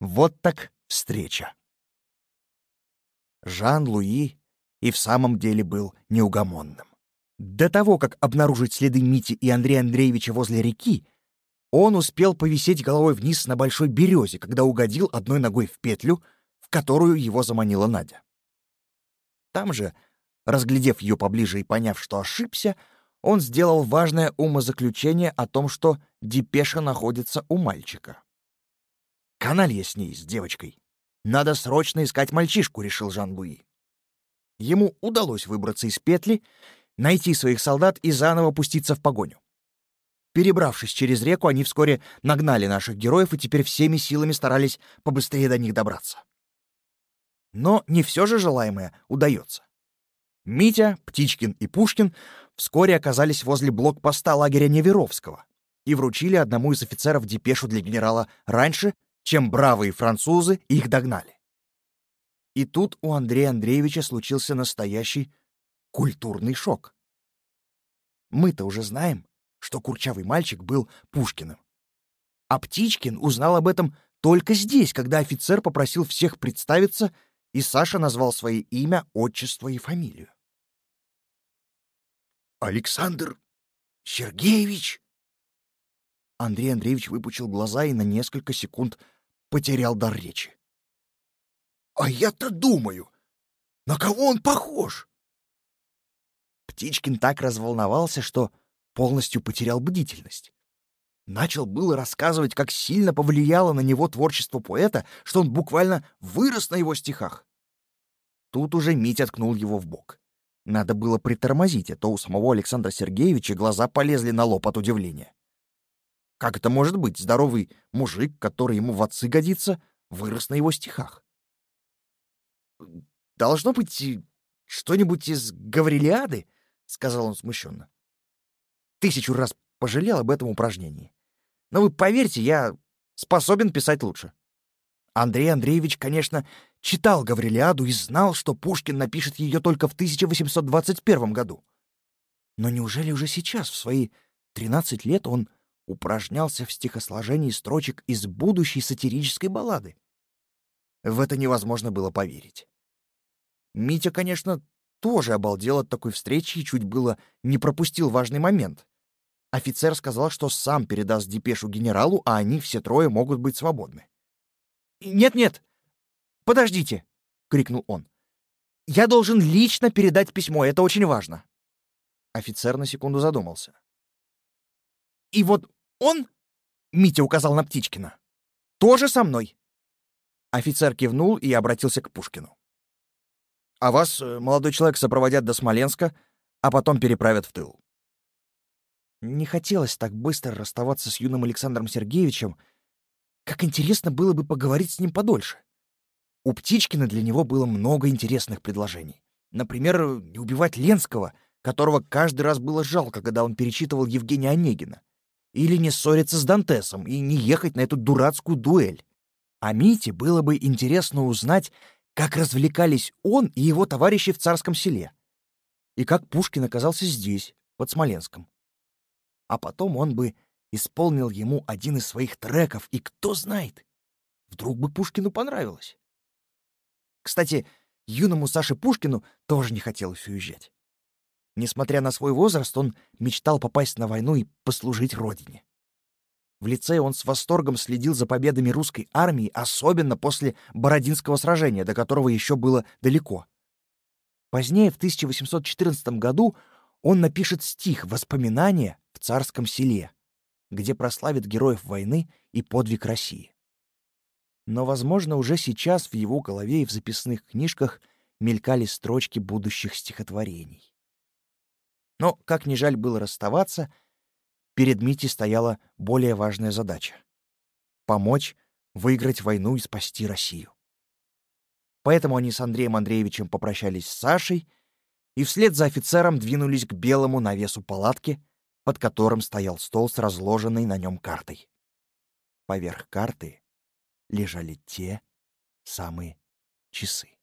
Вот так встреча. Жан-Луи и в самом деле был неугомонным. До того, как обнаружить следы Мити и Андрея Андреевича возле реки, он успел повисеть головой вниз на большой березе, когда угодил одной ногой в петлю, в которую его заманила Надя. Там же, разглядев ее поближе и поняв, что ошибся, он сделал важное умозаключение о том, что депеша находится у мальчика. «Каналья с ней, с девочкой. Надо срочно искать мальчишку», — решил Жан-Луи. Ему удалось выбраться из петли, найти своих солдат и заново пуститься в погоню. Перебравшись через реку, они вскоре нагнали наших героев и теперь всеми силами старались побыстрее до них добраться. Но не все же желаемое удается. Митя, Птичкин и Пушкин вскоре оказались возле блокпоста лагеря Неверовского и вручили одному из офицеров депешу для генерала раньше, чем бравые французы их догнали. И тут у Андрея Андреевича случился настоящий культурный шок. Мы-то уже знаем, что курчавый мальчик был Пушкиным. А Птичкин узнал об этом только здесь, когда офицер попросил всех представиться, и Саша назвал свое имя, отчество и фамилию. «Александр Сергеевич!» Андрей Андреевич выпучил глаза и на несколько секунд потерял дар речи. «А я-то думаю, на кого он похож?» Птичкин так разволновался, что полностью потерял бдительность. Начал было рассказывать, как сильно повлияло на него творчество поэта, что он буквально вырос на его стихах. Тут уже Митя ткнул его в бок. Надо было притормозить, а то у самого Александра Сергеевича глаза полезли на лоб от удивления. Как это может быть? Здоровый мужик, который ему в отцы годится, вырос на его стихах. «Должно быть что-нибудь из Гаврилиады?» — сказал он смущенно тысячу раз пожалел об этом упражнении. Но вы поверьте, я способен писать лучше. Андрей Андреевич, конечно, читал Гаврилиаду и знал, что Пушкин напишет ее только в 1821 году. Но неужели уже сейчас, в свои 13 лет, он упражнялся в стихосложении строчек из будущей сатирической баллады? В это невозможно было поверить. Митя, конечно, тоже обалдел от такой встречи и чуть было не пропустил важный момент. Офицер сказал, что сам передаст депешу генералу, а они все трое могут быть свободны. «Нет-нет, подождите!» — крикнул он. «Я должен лично передать письмо, это очень важно!» Офицер на секунду задумался. «И вот он, — Митя указал на Птичкина, — тоже со мной!» Офицер кивнул и обратился к Пушкину. «А вас, э, молодой человек, сопроводят до Смоленска, а потом переправят в тыл. Не хотелось так быстро расставаться с юным Александром Сергеевичем. Как интересно было бы поговорить с ним подольше. У Птичкина для него было много интересных предложений. Например, не убивать Ленского, которого каждый раз было жалко, когда он перечитывал Евгения Онегина. Или не ссориться с Дантесом и не ехать на эту дурацкую дуэль. А Мите было бы интересно узнать, как развлекались он и его товарищи в царском селе. И как Пушкин оказался здесь, под Смоленском а потом он бы исполнил ему один из своих треков, и кто знает, вдруг бы Пушкину понравилось. Кстати, юному Саше Пушкину тоже не хотелось уезжать. Несмотря на свой возраст, он мечтал попасть на войну и послужить родине. В лице он с восторгом следил за победами русской армии, особенно после Бородинского сражения, до которого еще было далеко. Позднее, в 1814 году, он напишет стих «Воспоминания в царском селе», где прославит героев войны и подвиг России. Но, возможно, уже сейчас в его голове и в записных книжках мелькали строчки будущих стихотворений. Но, как ни жаль было расставаться, перед Митей стояла более важная задача — помочь выиграть войну и спасти Россию. Поэтому они с Андреем Андреевичем попрощались с Сашей и вслед за офицером двинулись к белому навесу палатки, под которым стоял стол с разложенной на нем картой. Поверх карты лежали те самые часы.